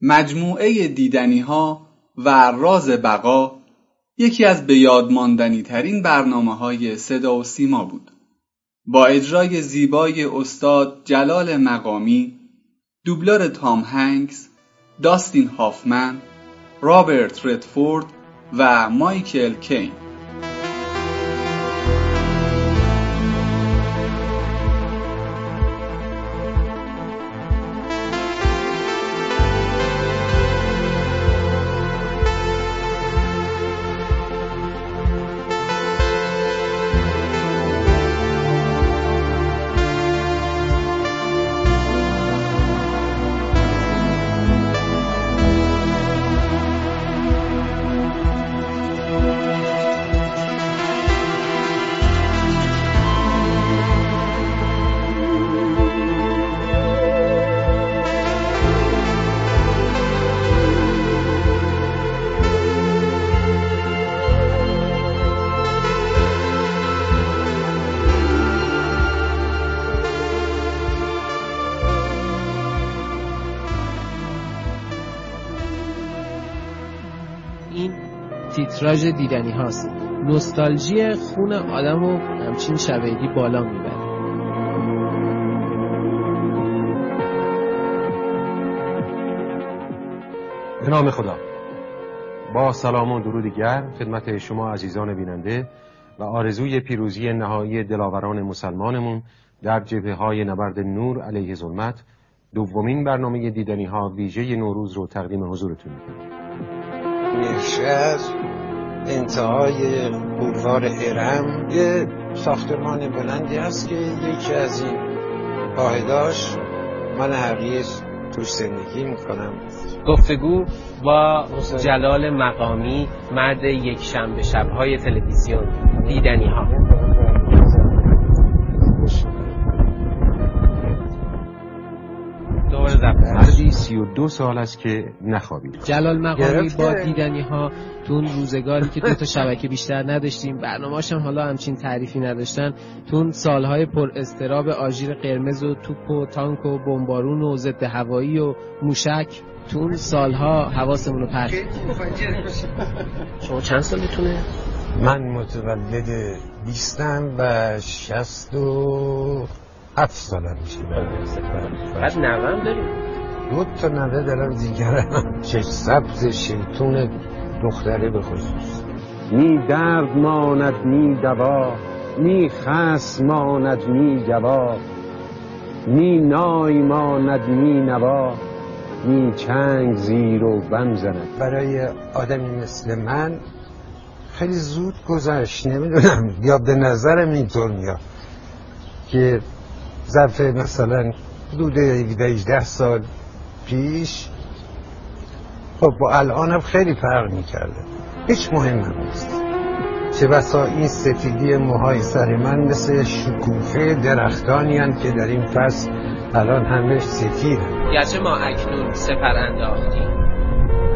مجموعه دیدنی ها و راز بقا یکی از به یاد ترین برنامه های صدا و سیما بود. با اجرای زیبای استاد جلال مقامی، دوبلور تام هنگس، داستین هافمن، رابرت ردفورد و مایکل کین تیتراژ دیدنی هاست. نوستالژی خون آدم و همچین شبهگی بالا می‌بره. به نام خدا. با سلام و درود گرم خدمت شما عزیزان بیننده و آرزوی پیروزی نهایی دلاوران مسلمانمون در جبه های نبرد نور علیه ظلمت دومین برنامه دیدنی ها ویژه نوروز رو تقدیم حضورتون می‌کنم. انتهای بولوار هرم یه ساختمان بلندی هست که یکی از این واحداش من حقیقی توش زندگی می‌کنم. گفتگو با جلال مقامی مرد یک شنبه شبهای تلویزیون دیدنی ها سی و دو سال است که نخوابید جلال مقامی با دیدنی ها تو اون روزگاری که دو تا شبکه بیشتر نداشتیم برنامه هم حالا همچین تعریفی نداشتن تو اون سالهای پر استراب آژیر قرمز و توپ و تانک و بمبارون و ضد هوایی و موشک تو اون سالها حواسمون رو پرت شما چند سالتونه؟ من متولد بیستم و شست و هفت سالم میشه. بعد نوام داریم. دو تا نوه دارم دیگرم. چه سبز شیطون دختره به خصوص. نی درد ماند نی دوا نی خس ماند نی جوا. نی نای ماند نی نوا. نی چنگ زیر و بم زند. برای آدمی مثل من خیلی زود گذشت نمی‌دونم. یا به نظرم اینطور میاد که ظرف مثلا حدود 18 سال پیش خب با الانم خیلی فرق می‌کرده. هیچ مهم نیست چه بسا این سفیدی موهای سر من مثل شکوفه درختانی که در این فصل الان همش سفید گرچه ما اکنون سپر انداختیم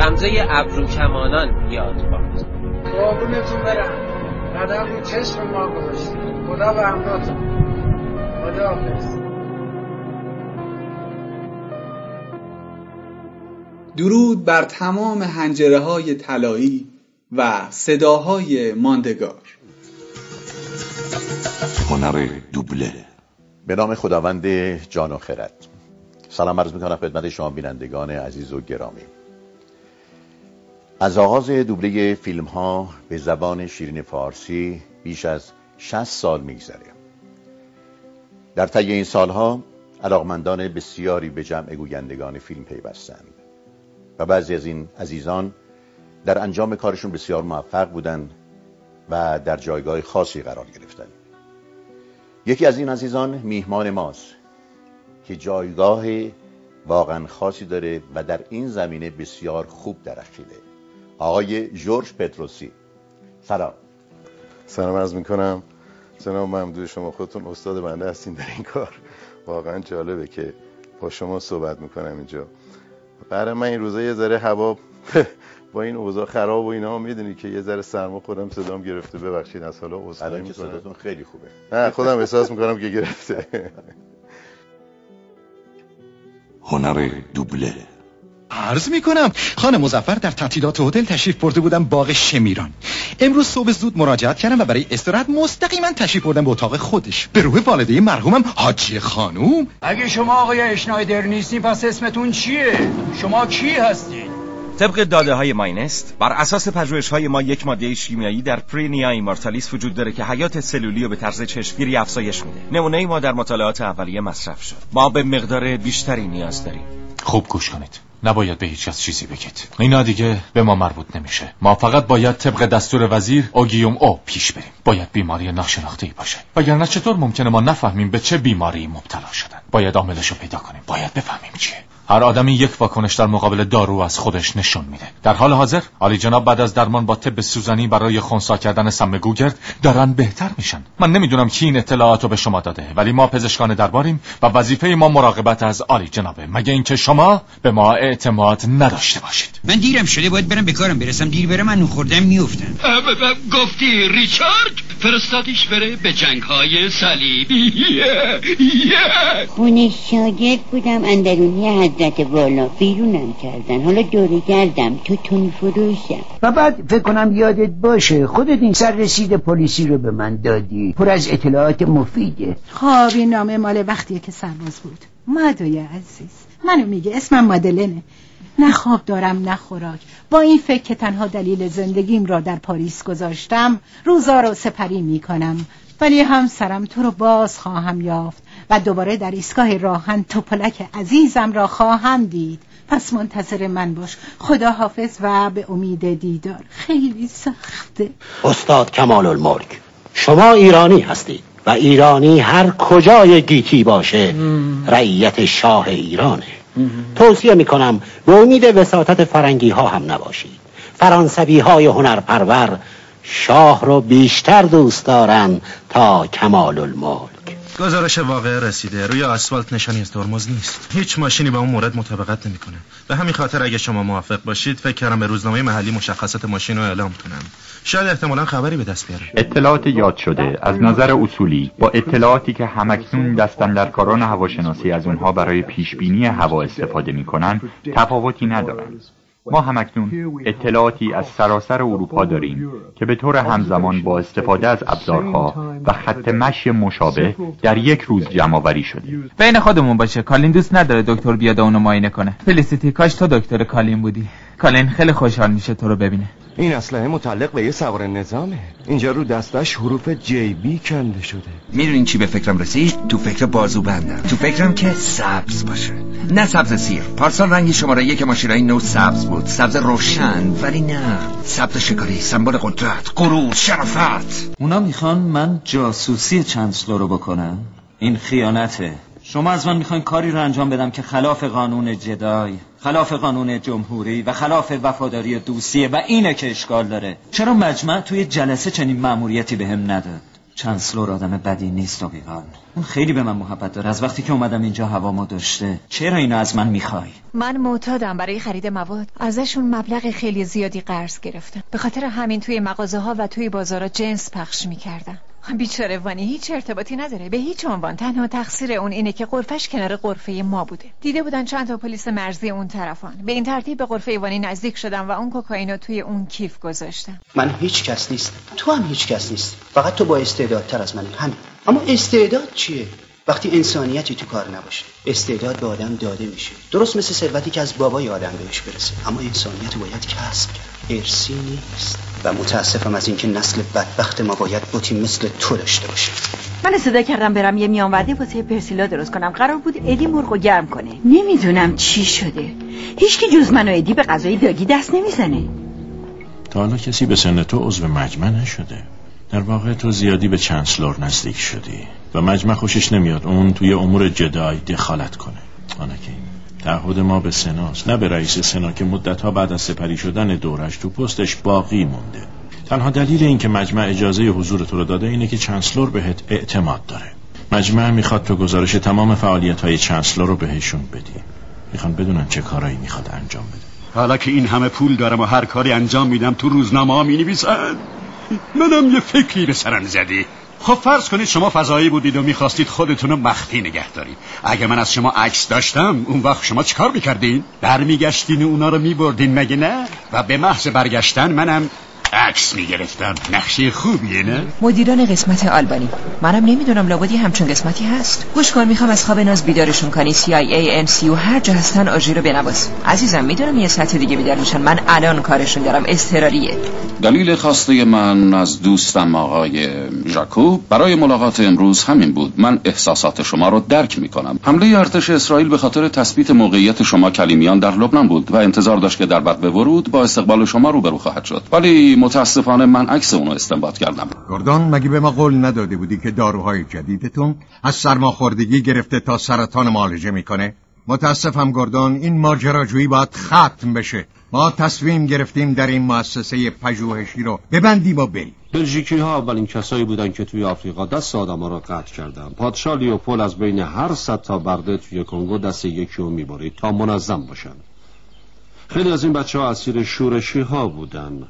غمزه ابرو کمانان یاد باد. قربونتون برم. قدم رو چشم ما گذاشتیم. خدا به همراهتون. خدا حافظ درود بر تمام هنجره های طلایی و صداهای ماندگار. هنر دوبله. به نام خداوند جان و خرد. سلام عرض می‌کنم خدمت شما بینندگان عزیز و گرامی. از آغاز دوبله فیلم ها به زبان شیرین فارسی بیش از 60 سال میگذره. در طی این سالها علاقمندان بسیاری به جمع گویندگان فیلم پیوستند. و بعضی از این عزیزان در انجام کارشون بسیار موفق بودند و در جایگاه خاصی قرار گرفتند. یکی از این عزیزان میهمان ماست که جایگاه واقعا خاصی داره و در این زمینه بسیار خوب درخشیده. آقای جورج پتروسی. سلام. سلام عرض می‌کنم. سلام ممدود شما خودتون استاد بنده هستین در این کار. واقعا جالبه که با شما صحبت می‌کنم اینجا. برای من این روزا یه ذره هوا با این اوضاع خراب و اینا می‌دونی که یه ذره سرما خودم صدام گرفته. ببخشید از حالا عذرخواهی که صداتون خیلی خوبه. نه خودم احساس می‌کنم که گرفته. هنر دوبله. عرض می کنم خانم مزفر در تعطیلات هتل تشریف برده بودم باغ شمیران. امروز صبح زود مراجعت کردم و برای استراحت مستقیما تشریف بردم به اتاق خودش. به روح والده مرحومم حاجی خانوم. اگه شما آقای اشنایدر نیستی پس اسمتون چیه؟ شما کی هستید طبق داده های ماینست بر اساس پژوهش های ما یک ماده شیمیایی در پرینیا ایمارتالیس وجود داره که حیات سلولی رو به طرز چشمگیری افزایش میده. نمونه ما در مطالعات اولیه مصرف شد. ما به مقدار بیشتری نیاز داریم. خوب گوش کنید. نباید به هیچ کس چیزی بگید. اینا دیگه به ما مربوط نمیشه. ما فقط باید طبق دستور وزیر اوگیوم او پیش بریم. باید بیماری ناشناخته ای باشه. وگرنه چطور ممکنه ما نفهمیم به چه بیماری مبتلا شدن. باید عاملش رو پیدا کنیم. باید بفهمیم چیه. هر آدمی یک واکنش در مقابل دارو از خودش نشون میده. در حال حاضر علی جناب بعد از درمان با طب سوزنی برای خونسا کردن سم گوگرد دارن بهتر میشن. من نمی‌دونم کی این اطلاعاتو به شما داده ولی ما پزشکان درباریم و وظیفه ما مراقبت از علی جنابه. مگه اینکه شما به ما اعتماد نداشته باشید. من دیرم شده باید برم به کارم برسم. دیر برم من خوردم میافتم. گفتی ریچارد؟ فرستادیش بره به جنگ های صلیبی خونه شاگرد بودم اندرونی حضرت والا بیرونم کردن. حالا دوره گردم تو تون فروشم. و بعد فکر کنم یادت باشه خودت این سر رسید پلیسی رو به من دادی. پر از اطلاعات مفیده. خب این نامه مال وقتیه که سرباز بود. مادوی عزیز منو میگه اسمم مادلنه. نه خواب دارم نه خوراک. با این فکر که تنها دلیل زندگیم را در پاریس گذاشتم روزا رو سپری می‌کنم. ولی همسرم تو رو باز خواهم یافت. و دوباره در ایستگاه راهن توپلک عزیزم را خواهم دید. پس منتظر من باش. خدا حافظ و به امید دیدار. خیلی سخته. استاد کمال الملک شما ایرانی هستید و ایرانی هر کجای گیتی باشه رعیت شاه ایرانه. توصیه می‌کنم به امید وساطت فرنگی ها هم نباشید. فرانسوی های هنرپرور شاه رو بیشتر دوست دارن تا کمال الملک. گزارش واقعه رسیده. روی آسفالت نشانی از ترمز نیست. هیچ ماشینی با اون مورد مطابقت نمی‌کنه. به همین خاطر اگه شما موافق باشید فکر کردم به روزنامه محلی مشخصات ماشین رو اعلام کنم. شاید احتمالا خبری به دست بیاره. اطلاعات یاد شده. از نظر اصولی با اطلاعاتی که همکنون کاران هواشناسی از اونها برای پیشبینی هوا استفاده می‌کنن تفاوتی ندارند ما همکنون اطلاعاتی از سراسر اروپا داریم که به طور همزمان با استفاده از ابزارها و خط مشی مشابه در یک روز جمع شده. بین خودمون باشه. کالین دوست نداره دکتر بیاد اونو معاینه کنه. فلیسیتی کاش تو دکتر کالین بودی. کالین خیلی خوشحال میشه تو رو ببینه. این اسلحه متعلق به یه سوار نظامه. اینجا رو دستش حروف جی بی کنده شده. می‌دونین چی به فکرم رسید؟ تو فکر بازو بندم. تو فکرم که سبز باشه. نه سبز سیر. پارسال رنگی شماره یک ماشینای نو سبز بود. سبز روشن ولی نه. سبز شکاری سمبل قدرت غرور شرافت. اونا می‌خوان من جاسوسی چانسلو رو بکنم؟ این خیانته. شما از من می‌خواین کاری رو انجام بدم که خلاف قانون جدای؟ خلاف قانون جمهوری و خلاف وفاداری دوستیه و اینه که اشکال داره. چرا مجمع توی جلسه چنین مأموریتی بهم هم نداد؟ چانسلور آدم بدی نیست بیغان اون خیلی به من محبت داره. از وقتی که اومدم اینجا هوامو داشته چرا اینو از من می‌خوای؟ من معتادم برای خرید مواد. ازشون مبلغ خیلی زیادی قرض گرفتم. به خاطر همین توی مغازه ها و توی بازارا جنس پخش می‌کردم. بیچاره وانی هیچ ارتباطی نداره. به هیچ عنوان. تنها تقصیر اون اینه که قرفش کنار قرفه ما بوده. دیده بودن چند تا پلیس مرزی اون طرفان. به این ترتیب به قرفه وانی نزدیک شدم و اون کوکائینو توی اون کیف گذاشتم. من هیچ کس نیست تو هم هیچ کس نیست فقط تو با استعدادتر از من. همین. اما استعداد چیه؟ وقتی انسانیتی تو کار نباشه استعداد به آدم داده میشه. درست مثل ثروتی که از بابای آدم بهش برسه. اما انسانیت باید کسب کرد. ارسی نیست. و متاسفم از اینکه نسل بدبخت ما باید بوتی مثل تو داشته باشه. من صدا کردم برم یه میانورده واسه پرسیلا درست کنم. قرار بود ادی مرغو گرم کنه. نمی‌دونم چی شده. هیچکی جز من و ادی به غذای داگی دست نمی‌زنه. تا حالا کسی به سن تو عضو مجمع نشده. در واقع تو زیادی به چانسلور نزدیک شدی. و مجمع خوشش نمیاد. اون توی امور جدای دخالت کنه. آنکه تعهد ما به سناست نه به رئیس سنا که مدتها بعد از سپری شدن دورش تو پستش باقی مونده. تنها دلیل این که مجمع اجازه حضور تو رو داده اینه که چانسلور بهت اعتماد داره. مجمع می‌خواد تو گزارش تمام فعالیت های چانسلور رو بهشون بدی. می‌خوان بدونن چه کارایی می‌خواد انجام بده. حالا که این همه پول دارم و هر کاری انجام میدم تو روزنامه ها می منم یه فکری به سرم زدی خب فرض کنید شما فضایی بودید و می‌خواستید خودتون رو مخفی نگه دارید اگه من از شما عکس داشتم اون وقت شما چیکار می‌کردین؟ برمیگشتین و اونا رو میبردین مگه نه؟ و به محض برگشتن منم عکس می‌گرفتم. نقشه خوبیه نه؟ مدیران قسمت آلبانی. منم نمی‌دونم لابدی همچون قسمتی هست. گوش کن می‌خوام از خواب ناز بیدارشون کنی. CIA و هر جا هستن آژیر رو بنواز. عزیزم می‌دونم یه سطح دیگه بیدار میشن من الان کارشون دارم. استراریه دلیل خواسته من از دوستم آقای ژاکوب برای ملاقات امروز همین بود. من احساسات شما رو درک می‌کنم. حمله ارتش اسرائیل به خاطر تثبیت موقعیت شما کلیمیان در لبنان بود و انتظار داشت که در بعد به ورود با استقبال شما روبرو خواهد شد. ولی متاسفانه من عکس اونو استنباط کردم. گردون مگه به ما قول نداده بودی که داروهای جدیدتون از سرماخوردگی گرفته تا سرطان معالجه می‌کنه؟ متاسفم گردون این ماجراجویی باید ختم بشه. ما تصمیم گرفتیم در این مؤسسه پژوهشی رو ببندیم و بریم. بلژیکی ها اولین کسایی بودن که توی آفریقا دست آدم ها را قطع کردن پادشاه لیوپول از بین هر صد تا برده توی کنگو دست یکی رو می‌برید تا منظم باشن خیلی از این بچه ها اسیر شورشی ها بودن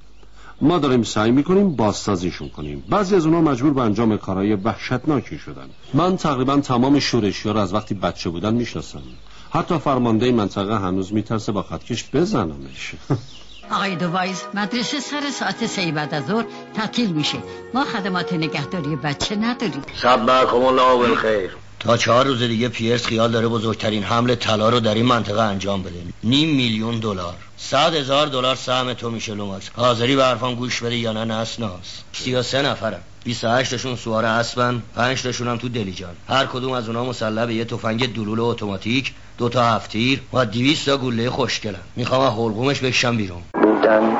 ما داریم سعی می‌کنیم بازسازیشون کنیم. بعضی از اونها مجبور به انجام کارهای وحشتناکی شدن. من تقریبا تمام شورشی ها رو از وقتی بچه بودن می‌شناسم. حتی فرمانده منطقه هنوز میترسه با خطکش بزنمش. آقای دوایز مدرسه سر ساعت سه بعد از ظهر تعطیل میشه. ما خدمات نگهداری بچه نداریم. صبرکم الله بالخیر تا چهار روز دیگه پیرس خیال داره بزرگترین حمل طلا رو در این منطقه انجام بده. نیم میلیون دلار. صد هزار دلار سهم تو میشه لوماس. حاضری به حرفان گوش بده یا نه نسناس سی سه نفرم. 28 تاشون سوار اسبن 5 تاشون هم تو دلیجان هر کدوم از اونها مسلح به یه تفنگ دلول اتوماتیک دو تا هفتیر و 200 تا گوله خوشگلن. می‌خوام از حلقومش بکشم بیرون. بودن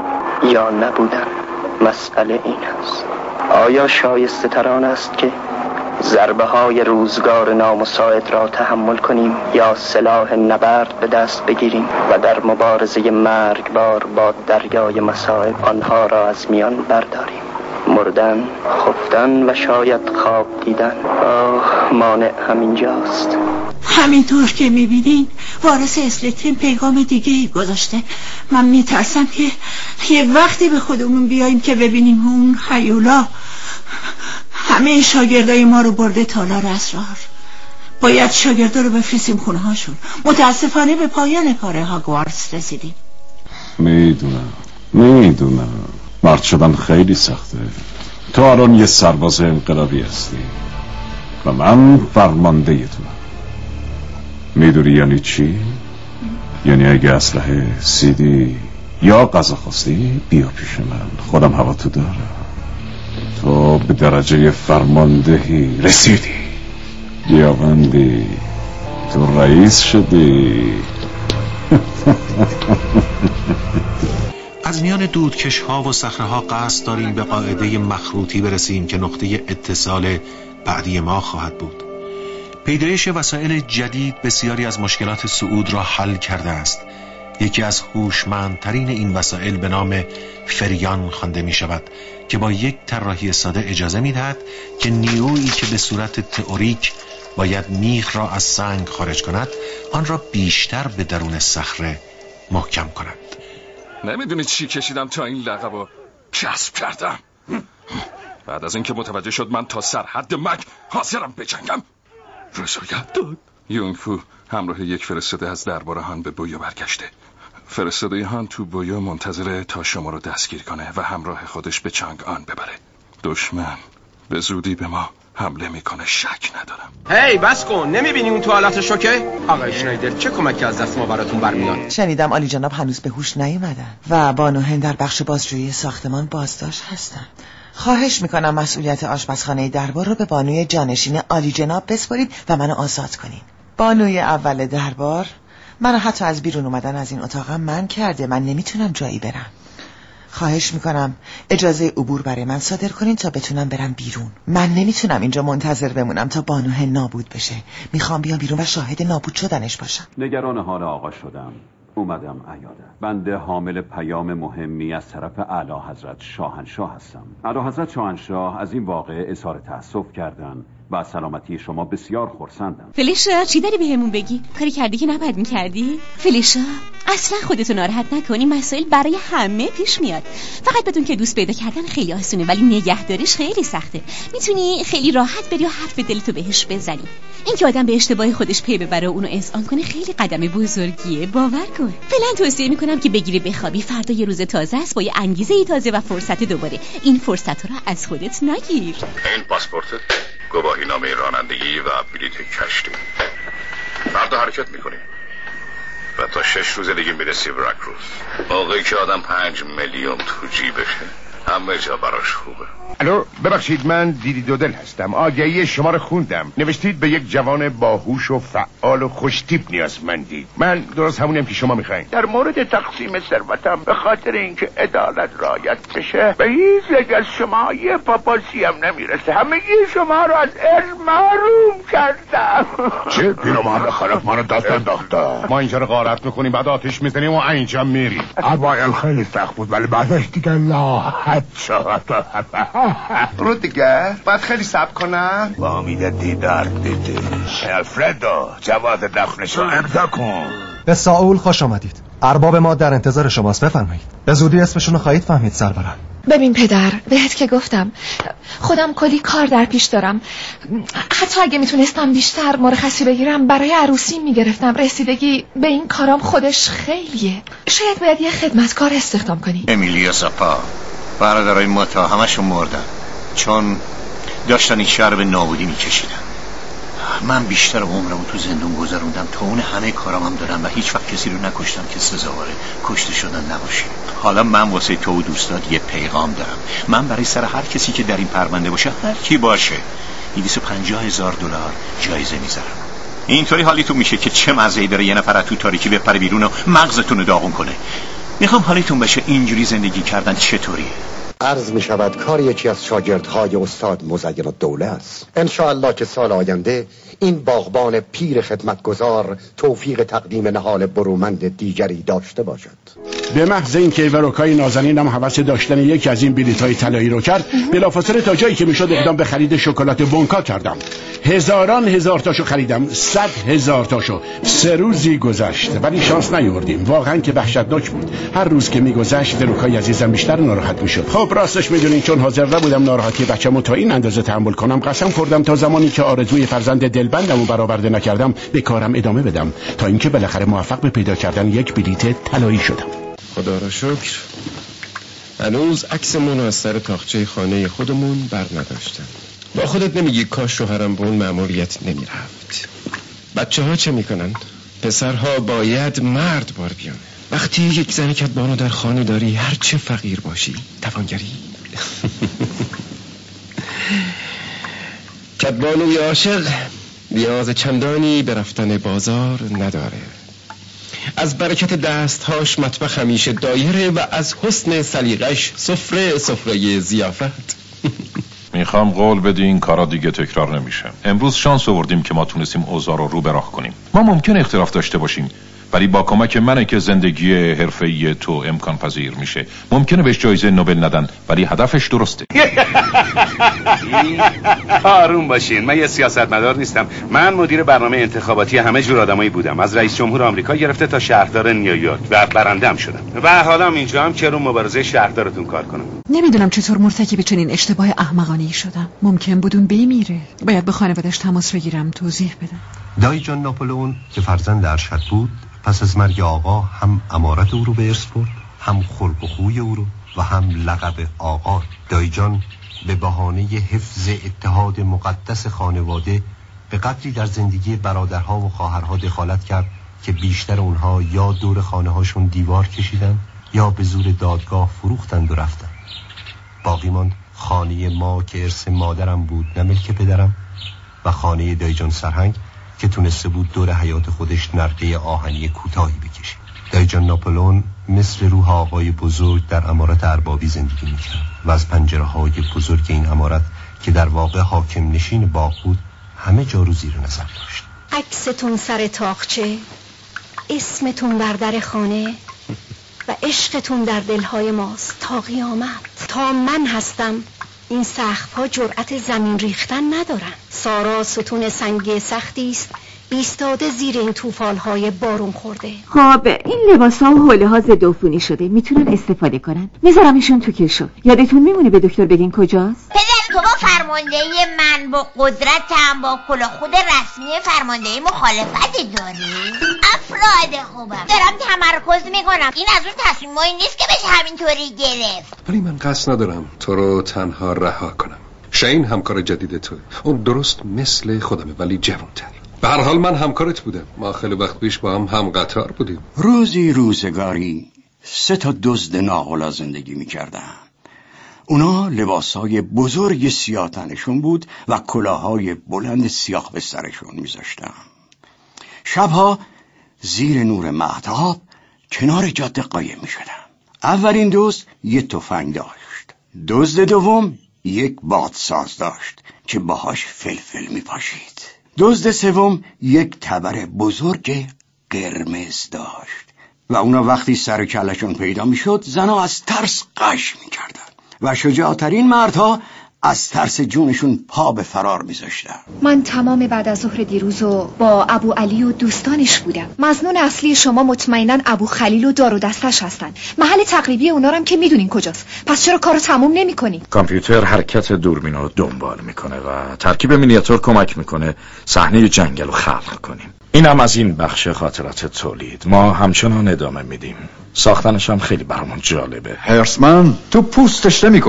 یا نبودن مسئله این است آیا شایسته تران است که ضربه های روزگار نامساعد را تحمل کنیم یا سلاح نبرد به دست بگیریم و در مبارزه مرگبار با دریای مصائب آنها را از میان برداریم. مردن خفتن و شاید خواب دیدن. آه مانع همینجاست همینطور که می‌بینین وارث اسلکترین پیغام دیگه گذاشته. من میترسم که یه وقتی به خودمون بیاییم که ببینیم اون حیولا همه شاگردای ما رو برده تالار اسرار باید شاگردا رو بفرستیم خونه هاشون متاسفانه به پایان کار هاگوارتس رسیدیم. می‌دونم. می‌دونم. مرد شدن خیلی سخته. تو الان یه سرباز انقلابی هستی. و من فرمانده تونم می‌دونی یعنی چی؟ یعنی اگه اسلحه سیدی یا غذا خواستی بیا پیش من. خودم هوا تو دارم. تو به درجه فرماندهی رسیدی. دیابندی. تو رئیس شدی. از میان دودکش ها و صخره ها قصد داریم به قاعده مخروطی برسیم که نقطه اتصال بعدی ما خواهد بود. پیدایش وسایل جدید بسیاری از مشکلات سعود را حل کرده است. یکی از هوشمندترین این وسایل به نام فریان خوانده می شود که با یک طراحی ساده اجازه می دهد که نیرویی که به صورت تئوریک باید میخ را از سنگ خارج کند آن را بیشتر به درون صخره محکم کند. نمی‌دونی چی کشیدم تا این لقب رو کسب کردم. بعد از اینکه متوجه شد من تا سرحد مک حاضرم بجنگم. رضایت داد. یونگفو همراه یک فرستاده از دربار هان به بویا برگشته. فرستاده هان تو بویا منتظره تا شما رو دستگیر کنه و همراه خودش به چنگ آن ببره. دشمن به زودی به ما حمله می‌کنه. شک ندارم. هی بس کن. نمی‌بینی اون توالت شوکه؟ آقای شنایدر چه کمکی از دست ما براتون برمیاد؟ شنیدم آلی جناب هنوز به هوش نیومدن و بانو هند در بخش بازجویی ساختمان بازداشت هستن. خواهش می‌کنم مسئولیت آشپزخانه دربار رو به بانوی جانشین عالی جناب بسپارید و منو آزاد کنین. بانوی اول دربار منو حتی از بیرون اومدن از این اتاقم من کرده. من نمی‌تونم جایی برم. خواهش می‌کنم اجازه عبور برای من صادر کنین تا بتونم برم بیرون. من نمی‌تونم اینجا منتظر بمونم تا بانوه نابود بشه. می‌خوام بیام بیرون و شاهد نابود شدنش باشم. نگران حال آقا شدم. اومدم عیاده. بنده حامل پیام مهمی از طرف اعلی حضرت شاهنشاه هستم. اعلی حضرت شاهنشاه از این واقعه اظهار تأسف کردن و سلامتی شما بسیار خرسندم فلیشا چی داری بهمون بگی؟ کاری کردی که نباید می‌کردی؟ فلیشا؟ اصلا خودتو ناراحت نکنی مسائل برای همه پیش میاد. فقط بدون که دوست پیدا کردن خیلی آسونه ولی نگهداریش خیلی سخته. می‌تونی خیلی راحت بری و حرف دلتو بهش بزنی. اینکه آدم به اشتباه خودش پی ببره و اونو اذعان کنه خیلی قدم بزرگیه. باور کن. فعلا توصیه می‌کنم که بگیری بخوابی. فردا یه روز تازه است. با یه انگیزه ای تازه و فرصت دوباره. این فرصت رو از خودت نگیر. این پاسپورتت گواهی نامه رانندگی و بلیت کشتی فردا حرکت می‌کنیم و تا شش روز دیگه می‌رسی وراکروز موقعی که آدم پنج میلیون تو جیبشه همه جا براش خوبه. الو ببخشید من دیدی دودل هستم. آگهی شما رو خوندم. نوشتید به یک جوان باهوش و فعال و خوشتیپ نیازمندید من درست همونیم که شما می‌خواین. در مورد تقسیم ثروتم به خاطر اینکه عدالت رایت بشه به هیچ یک از شما یه پاپاسی هم نمی‌رسه. همه شما رو از علم محروم کردم. چه پیرمرد خرف ما رو دست انداخته. ما اینجا رو غارت می‌کنیم بعد آتش می‌زنیم و اینجا میریم. اوایل خیلی سخت بود ولی بعدش دیگه لاحت شد رو دیگه باید خیلی سب کنم. با امید دیدار دیدی الفردو جواز دفنشو امضا کن. به ساول خوش آمدید. ارباب ما در انتظار شماست بفرمایید. به زودی اسمشون رو خواهید فهمید سرورم ببین پدر بهت که گفتم خودم کلی کار در پیش دارم. حتی اگه می‌تونستم بیشتر مرخصی بگیرم برای عروسی می‌گرفتم. رسیدگی به این کارام خودش خیلیه. شاید باید یه خدمتکار استخدام کنی. امیلیا سپا برادرای ما تا همشون مردن. چون داشتن این شهر به نابودی میکشیدن. من بیشتر عمرمو تو زندون گذروندم. تا اون همه کارام هم دارم و هیچ وقت کسی رو نکشتم که سزاواره کشته شدن نباشه. حالا من واسه تو و دوستات یه پیغام دارم. من برای سر هر کسی که در این پرونده باشه هر کی باشه 250 هزار دلار جایزه می‌ذارم. اینطوری حالی تو میشه که چه مزهی داره یه نفر تو تاریکی بپره بیرون و مغزتون رو داغون کنه. می‌خوام حالیتون بشه اینجوری زندگی کردن چطوریه؟ عرض می شود کار یکی از شاگردهای استاد مزین الدوله است. انشاءالله که سال آینده این باغبان پیر خدمتگزار توفیق تقدیم نهال برومند دیگری داشته باشد. به محض اینکه وروکای نازنینم حوث داشتن یکی از این بلیط های طلایی رو کرد بلافاصله تا جایی که می‌شد اقدام به خرید شکلات بونکا کردم. هزاران هزار تاشو خریدم صد هزار تاشو. سه روزی گذشت ولی شانس نیوردیم واقعا که وحشتناک بود. هر روز که میگذشت وروکای عزیزم بیشتر ناراحت می‌شد. خب راستش می‌دونین چون حاضر نبودم ناراحتی بچه‌مو تا این اندازه تحمل کنم قسم خوردم تا زمانی که آرزوی فرزند دلبندمو برآورده نکردم به کارم ادامه بدم. تا اینکه بالاخره موفق به پیدا کردن یک بلیت طلایی شدم. خدا را شکر. هنوز عکسمون از سر تاخچه خانه خودمون بر نداشتن. با خودت نمیگی کاش شوهرم به اون مأموریت نمی‌رفت. بچه ها چه می‌کنن؟ پسرها باید مرد بار بیانه وقتی یک زن کدبانو در خانه داری هر چه فقیر باشی توانگری. کدبانوی عاشق نیاز چندانی به رفتن بازار نداره. از برکت دستهاش مطبخ همیشه دایره و از حسن سلیقش سفره سفره زیافت می‌خوام قول بدی این کارا دیگه تکرار نمیشه. امروز شانس آوردیم که ما تونستیم اوضاع رو رو براه کنیم. ما ممکن اختلاف داشته باشیم. ولی با کمک منه که زندگی حرفه‌ای تو امکان پذیر میشه. ممکنه بهش جایزه نوبل ندن ولی هدفش درسته. آروم باشین من یه سیاستمدار نیستم. من مدیر برنامه انتخاباتی همه جور آدمایی بودم. از رئیس جمهور آمریکا گرفته تا شهردار نیویورک و برنده هم شدم. و حالا اینجا هم که رو مبارزه شهردارتون کار کنم. نمی‌دونم چطور مرتکب چنین اشتباه احمقانه ای شدم. ممکن بود اون بمیره. باید به خانوادش تماس بگیرم توضیح بدم. دایی جان ناپلئون که فرزند ارشد بود پس از مرگ آقا هم امارت او رو به ارث برد هم خلق و خوی او رو و هم لقب آقا. دایی جان به بهانه حفظ اتحاد مقدس خانواده به قدری در زندگی برادرها و خواهرها دخالت کرد که بیشتر اونها یا دور خانه هاشون دیوار کشیدن یا به زور دادگاه فروختند و رفتن. باقی ماند خانه ما که ارث مادرم بود نه ملک پدرم و خانه دایجان سرهنگ که تونسته بود دور حیات خودش نرده آهنی کوتاهی بکشه. دایجان ناپلون مثل روح آقای بزرگ در امارت اربابی زندگی می‌کرد و از پنجره های بزرگ این امارت که در واقع حاکم نشین باغ بود همه جا رو زیر نظر داشت. عکستون سر تاخچه اسمتون بر در خانه و عشقتون در دلهای ماست. تا قیامت. تا من هستم این سقف ها جرأت زمین ریختن ندارن. سارا ستون سنگی سختی است. ایستاده زیر این توفال های بارون خورده. خب این لباس ها و حوله ها ضد شده. می‌تونن استفاده کنن. میذارمشون تو کشو یادتون میمونه به دکتر بگین کجاست؟ فرمانده من با قدرتم با کلا خود رسمی فرمانده مخالفت داری؟ افراد خوبم. دارم تمرکز می‌کنم. این از اون تصمیمایی نیست که بشه همینطوری گرفت. ولی من قصد ندارم تو رو تنها رها کنم. شین همکار جدید تو. اون درست مثل خودمه ولی جوانتر. به هر حال من همکارت بودم. ما خیلی وقت پیش با هم هم قطار بودیم. روزی روزگاری سه تا دزد ناغلا زندگی می‌کردن اونا لباسهای بزرگ سیاه تنشون بود و کلاهای بلند سیاه به سرشون میذاشتن. شبها زیر نور محتاب کنار جاده قایم می‌شدن. اولین دزد یه تفنگ داشت. دزد دوم یک بادساز داشت که باهاش فلفل میپاشید. دزد سوم یک تبر بزرگ قرمز داشت و اونا وقتی سر کلشون پیدا می‌شد زنها از ترس قش می‌کردن. و شجاعترین مردها از ترس جونشون پا به فرار میذاشتن. من تمام بعد از ظهر دیروزو با ابو علی و دوستانش بودم. مزنون اصلی شما مطمئنا ابو خلیل و دار و دستش هستن. محل تقریبی اونا هم که می‌دونین کجاست. پس چرا کارو تموم نمی‌کنی کامپیوتر حرکت دوربین رو دنبال می‌کنه و ترکیب مینیاتور کمک می‌کنه صحنه جنگل رو خلق کنیم. اینم از این بخش خاطرات تولید. ما همچنان ادامه میدیم. ساختنش هم خیلی برامون جالبه. هرسمن تو پوستش نمی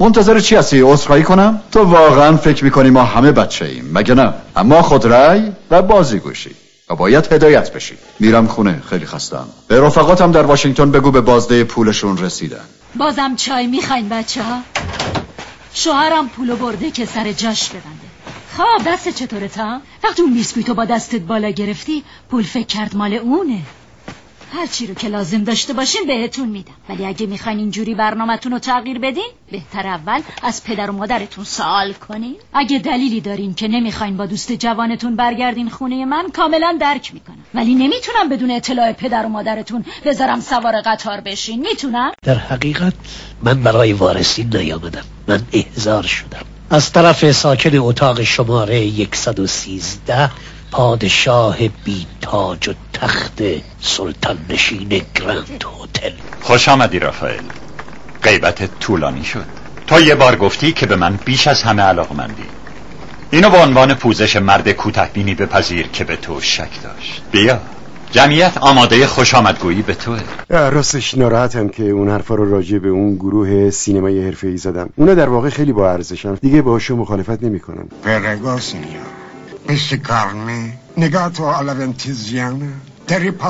منتظر چی هستی؟ عذرخواهی کنم؟ تو واقعا فکر می‌کنی ما همه بچه ایم مگه نه؟ اما خود رأی و بازی گوشی و باید هدایت بشی. میرم خونه. خیلی خستم. به رفقاتم در واشنگتن بگو به بازده پولشون رسیدن. بازم چای می‌خواین بچه ها شوهرم پولو برده که سر جاش ببنده خب دست چطوره تا؟ وقتی اون بیسکویتو با دستت بالا گرفتی پول فکر کرد مال اونه. هر چی رو که لازم داشته باشین بهتون میدم. ولی اگه می‌خواین اینجوری برنامهتون رو تغییر بدین بهتر اول از پدر و مادرتون سوال کنین. اگه دلیلی دارین که نمی‌خواین با دوست جوانتون برگردین خونه من کاملا درک می‌کنم. ولی نمی‌تونم بدون اطلاع پدر و مادرتون بذارم سوار قطار بشین. می‌تونم؟ در حقیقت من برای وارسی نیامدم. من احزار شدم. از طرف ساکن اتاق شماره 113 پادشاه بی تاج و تخت سلطان نشین گراند هتل. خوش آمدی رافائل. غیبت طولانی شد. تو یه بار گفتی که به من بیش از همه علاقمندی. اینو به عنوان پوزش مرد کوتهبینی بپذیر که به تو شک داشت. بیا. جمعیت آماده خوش آمدگویی به توه راستش ناراحتم که اون حرفا رو راجع به اون گروه سینمای حرفه ای زدم. اونا در واقع خیلی با ارزشن. دیگه باهاشون مخالفت نمی‌کنم. Prego, signor. Pesce carne, negato alla venetiziana, terripa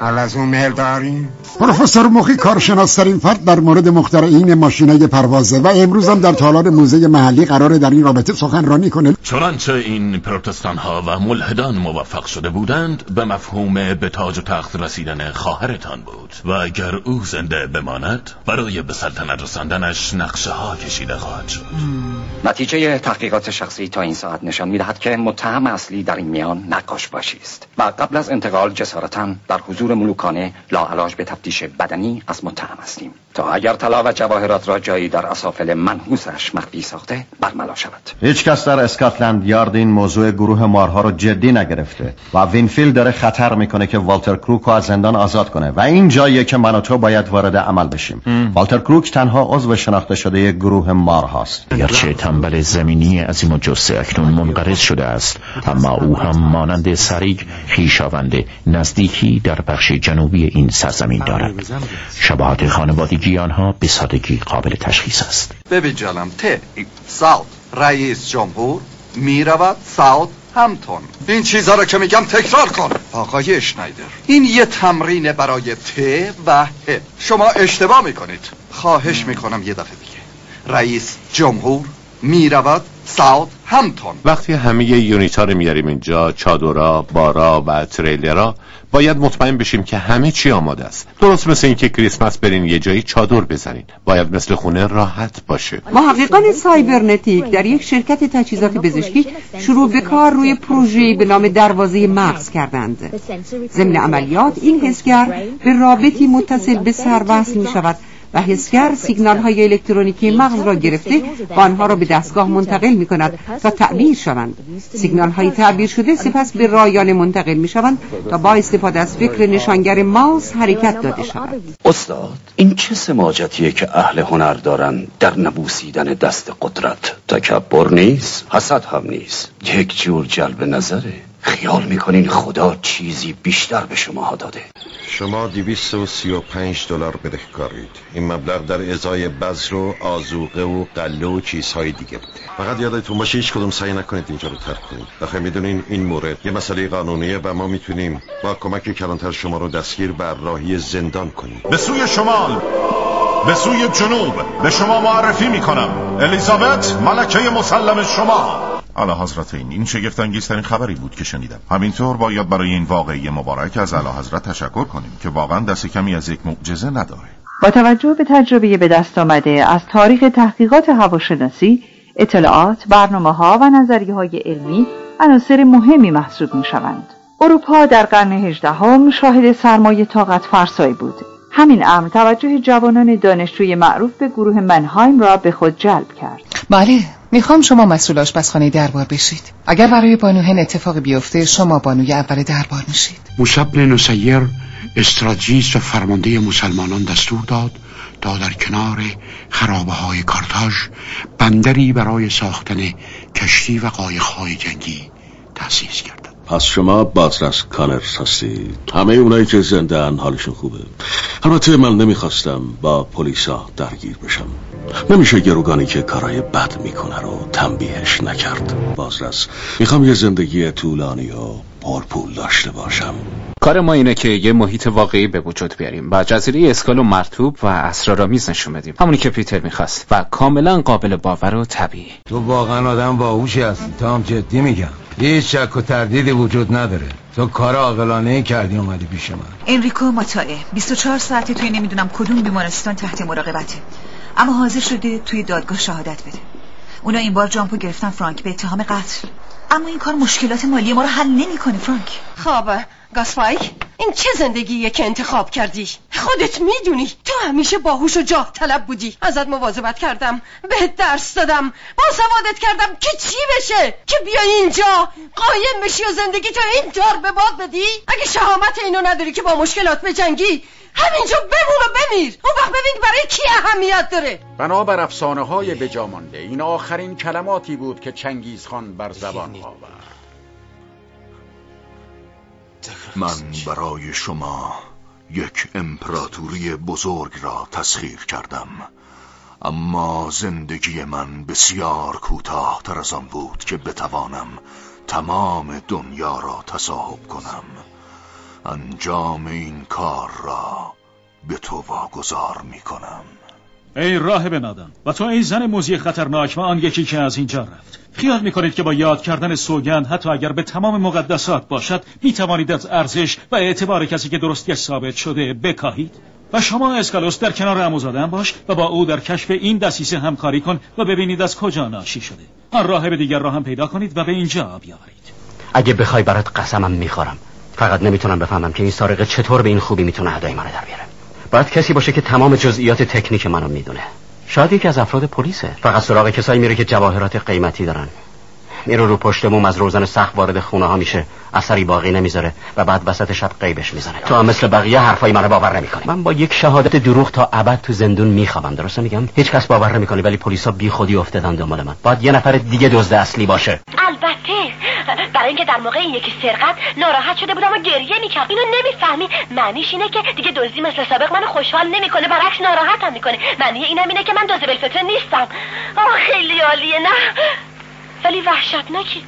romana, alla داری؟ پروفسور مخی کارشناسترین فرد در مورد مخترعین ماشینای پروازه و امروز هم در تالار موزه محلی قرار در این رابطه سخنرانی کنه چنانچه این پروتستان ها و ملحدان موفق شده بودند به مفهوم به تاج و تخت رسیدن خواهرتان بود. و اگر او زنده بماند برای به سلطنت رساندنش نقشه ها کشیده خواهد شد. نتیجه تحقیقات شخصی تا این ساعت نشان می‌دهد که متهم اصلی در این میان نقاش باشی است. و قبل از انتقال جسارتا در حضور ملوکانه لاعلاج به تفتیش بدنی از متهم هستیم. تا اگر طلا و جواهرات را جایی در اسافل منحوسش مخفی ساخته برملا شود. هیچ کس در اسکاتلند یارد این موضوع گروه مارها رو جدی نگرفته و وینفیلد داره خطر می‌کنه که والتر کروک رو از زندان آزاد کنه و این جاییه که من و تو باید وارد عمل بشیم. والتر کروک تنها عضو شناخته شده گروه مارهاست. اگرچه تنبل زمینی از این جسه اکنون منقرض شده است اما او هم مانند سریگ خیشاوند نزدیکی در بخش جنوبی این سرزمین دارد. شباهت خانوادگی آنها به سادگی قابل تشخیص است. ببین جانم ته. ساوت رئیس جمهور می‌رود ساوت همتون. این چیزها رو که میگم تکرار کن. آقای اشنایدر این یه تمرین برای ت و ه. شما اشتباه می‌کنید. خواهش می‌کنم یه دفعه دیگه. رئیس جمهور می‌رود ساوت همتون. وقتی همه یونیت ها رو میاریم اینجا چادرها بارا و تریلرها باید مطمئن بشیم که همه چی آماده است. درست مثل اینکه کریسمس برین یه جایی چادر بزنین. باید مثل خونه راحت باشه. محققان سایبرنتیک در یک شرکت تجهیزات پزشکی شروع به کار روی پروژه‌ای به نام دروازه مغز کردند. ضمن عملیات این حسگر به رابطی متصل به سر وصل می شود و حسگر سیگنال های الکترونیکی مغز را گرفته و آنها را به دستگاه منتقل می کند تا تعبیر شوند. سیگنال های تعبیر شده سپس به رایانه منتقل می شوند تا با استفاده از فکر نشانگر ماوس حرکت داده شود. استاد این چه سماجتیه که اهل هنر دارن در نبوسیدن دست قدرت؟ تکبر نیست حسد هم نیست. یک جور جلب نظره. خیال می‌کنین خدا چیزی بیشتر به شما داده. شما دیویست و سی و پنج دلار بدهکارید این مبلغ در ازای بذر و آزوقه و قله و چیزهای دیگه بوده. فقط یادتون باشه هیچ کدوم سعی نکنید اینجا رو ترک کنید. آخه می‌دونین این مورد یه مسئله قانونیه و ما می‌تونیم با کمک کلانتر شما رو دستگیر بر راهی زندان کنیم. به سوی شمال به سوی جنوب به شما معرفی می‌کنم. الیزابت ملکه مسلم شما. علا حضرتین این. شگفت انگیزترین خبری بود که شنیدم. همینطور باید برای این واقعی مبارک از علا حضرت تشکر کنیم که واقعا دست کمی از یک معجزه نداره. با توجه به تجربه به دست آمده از تاریخ تحقیقات هواشناسی اطلاعات برنامه ها و نظریه های علمی عناصر مهمی محسوب می شوند. اروپا در قرن هجدهم شاهد سرمایه طاقت فرسایی بود. همین امر توجه جوانان دانشجوی معروف به گروه منهایم را به خود جلب کرد. بله می‌خوام شما مسئول آشپزخانه دربار بشید. اگر برای بانوهن اتفاق بیفته شما بانوی اول دربار میشید. موسبن نسیر استراتژیست و فرمانده مسلمانان دستور داد تا در کنار خرابه های کارتاژ بندری برای ساختن کشتی و قایقهای جنگی تأسیس کرد پس شما بازرس کانرز هستید. همه اونایی که زنده حالشون خوبه. البته من نمی‌خواستم با پلیسا درگیر بشم. نمیشه گروگانی که کارای بد می‌کنه رو تنبیهش نکرد. بازرس می‌خوام یه زندگی طولانی و پرپول داشته باشم. کار ما اینه که یه محیط واقعی به وجود بیاریم و جزیره اسکال و مرتوب و اسرارآمیز نشون بدیم. همونی که پیتر می‌خواست و کاملا قابل باور و طبیعی. تو واقعا آدم باهوشی هستی تا هم جدی میگم. هیچ شک و تردیدی وجود نداره. تو کار عاقلانه کردی اومدی پیش من. انریکو ماتائه 24 ساعته توی نمی‌دونم کدوم بیمارستان تحت مراقبته. اما حاضر شده توی دادگاه شهادت بده. اونا این بار جامپو گرفتن فرانک به اتهام قتل. اما این کار مشکلات مالی ما رو حل نمی‌کنه فرانک. خب گاسپایک این چه زندگیه که انتخاب کردی؟ خودت می‌دونی تو همیشه باهوش و جاه طلب بودی. ازت مواظبت کردم بهت درس دادم. با سوادت کردم که چی بشه؟ که بیای اینجا قایم بشی و زندگی تو اینطور به باد بدی؟ اگه شهامت اینو نداری که با مشکلات بجنگی همینجا بمون و بمیر. اون وقت ببین برای کی اهمیت داره. بنابر افسانه های بجامانده این آخرین کلماتی بود که چنگیز خان بر زبان آورد. من برای شما یک امپراتوری بزرگ را تسخیر کردم. اما زندگی من بسیار کوتاه تر از آن بود که بتوانم تمام دنیا را تصاحب کنم. انجام این کار را به تو واگذار می کنم ای راهب نادان. و تو ای زن موزی خطرناک و آن یکی که از اینجا رفت. خیال می‌کنید که با یاد کردن سوگند حتی اگر به تمام مقدسات باشد می‌توانید از ارزش و اعتبار کسی که درستیش ثابت شده بکاهید؟ و شما اسکالوس در کنار اموزادن باش و با او در کشف این دسیسه همکاری کن و ببینید از کجا ناشی شده. آن راهب دیگر را هم پیدا کنید و به اینجا بیاورید اگه بخوای برات قسمم می‌خورم. فقط نمی‌تونم بفهمم که این سارقه چطور به این خوبی می‌تونه هدای منو در بیاره. باید کسی باشه که تمام جزئیات تکنیک منو می‌دونه. شاید یکی از افراد پلیسه. فقط سراغ کسایی میره که جواهرات قیمتی دارن. میره رو پشت موم از روزن سخت وارد خونه ها میشه. اثری باقی نمی‌ذاره و بعد وسط شب قیبش می‌زنه. تو هم مثل بقیه حرفای منو باور نمی‌کنی. من با یک شهادت دروغ تا ابد تو زندون میخوابم درست میگم؟ هیچ کس باور نمی‌کنه ولی پلیسا بی خودی افتادن دنبال من. باید یه نفر دیگه دزد اصلی باشه. البته. برای اینکه در موقع این یکی سرقت ناراحت شده بودم و گریه می‌کرد اینو نمی‌فهمی. معنیش اینه که دیگه دزدی مثل سابق منو خوشحال نمی‌کنه برعکس ناراحتم می‌کنه. معنی اینم اینه که من دزد بلفتر نیستم. آه خیلی عالیه نه؟ ولی وحشتناکی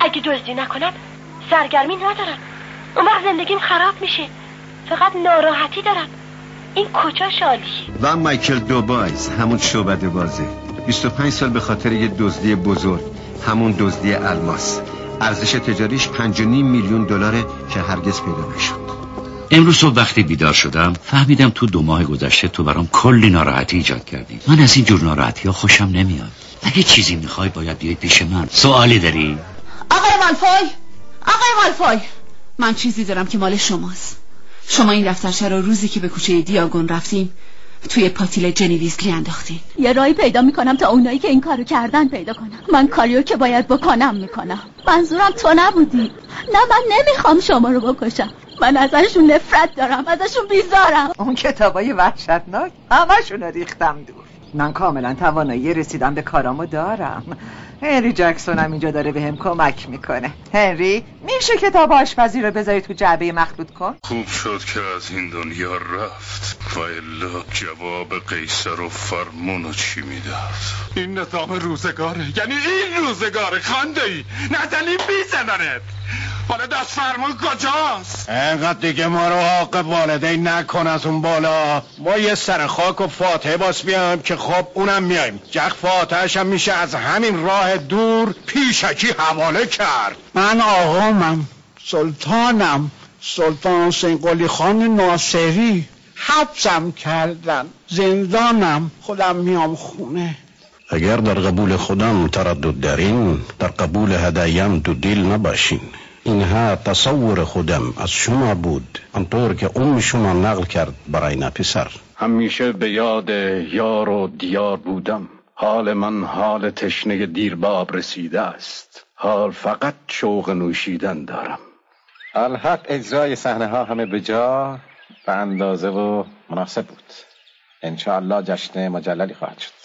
اگه دزدی نکنم سرگرمی ندارم اون وقت زندگیم خراب میشه. فقط ناراحتی دارم این کجا شالی و مایکل دوبایز همون شعبد بازه 25 سال به خاطر یه دزدی بزرگ همون دزدی الماس. ارزش تجاریش 5.5 میلیون دلاره که هرگز پیدا نشد. امروز صبح وقتی بیدار شدم فهمیدم تو دو ماه گذشته تو برام کلی ناراحتی ایجاد کردی. من از این جور ناراحتی ها خوشم نمیاد. اگه چیزی می‌خوای؟ باید بیای پیش من. سوالی داری؟ آقای مالفای آقای مالفای من چیزی دارم که مال شماست. شما این دفترچه رو روزی که به کوچه دیاگون رفتیم توی پاتیل جنی ویزلی انداختین. یه رای پیدا می‌کنم تا اونایی که این کارو کردن پیدا کنم. من کاریو که باید بکنم می‌کنم. منظورم تو نبودی. نه من نمی‌خوام شما رو بکشم. من ازشون نفرت دارم ازشون بیزارم. اون کتابای وحشتناک همشون ریختم دور. من کاملا توانایی رسیدن به کارامو دارم. هنری جکسون هم اینجا داره به هم کمک می‌کنه. هنری میشه کتاب آشپزی رو بذاری تو جعبه مخلوط کن؟ خوب شد که از این دنیا رفت و الا جواب قیصر و فرمونو چی می‌داد؟ این نظام روزگاره. یعنی این روزگاره خانده ای نزنی بیزننت حالا دست فرمون کجاست؟ انقدر دیگه ما رو عاقب والدین نکن از اون بالا. ما یه سر خاک و فاتحه باس بیایم که خب اونم میایم. جخ فاتحش هم میشه از همین راه دور پیشکی حواله کرد. من آقامم سلطانم سلطان حسین قلی خان ناصری. حبسم کردن زندانم خودم میام خونه. اگر در قبول خودم تردد دارین در قبول هدایم دو دل نباشین. اینها تصور خودم از شما بود آنطور که ام شما نقل کرد برای پسر. همیشه به یاد یار و دیار بودم. حال من حال تشنه دیرباب رسیده است. حال فقط شوق نوشیدن دارم. الحق اجرای صحنه ها همه به جا به اندازه و مناسب بود. انشاءالله جشن مجللی خواهد شد.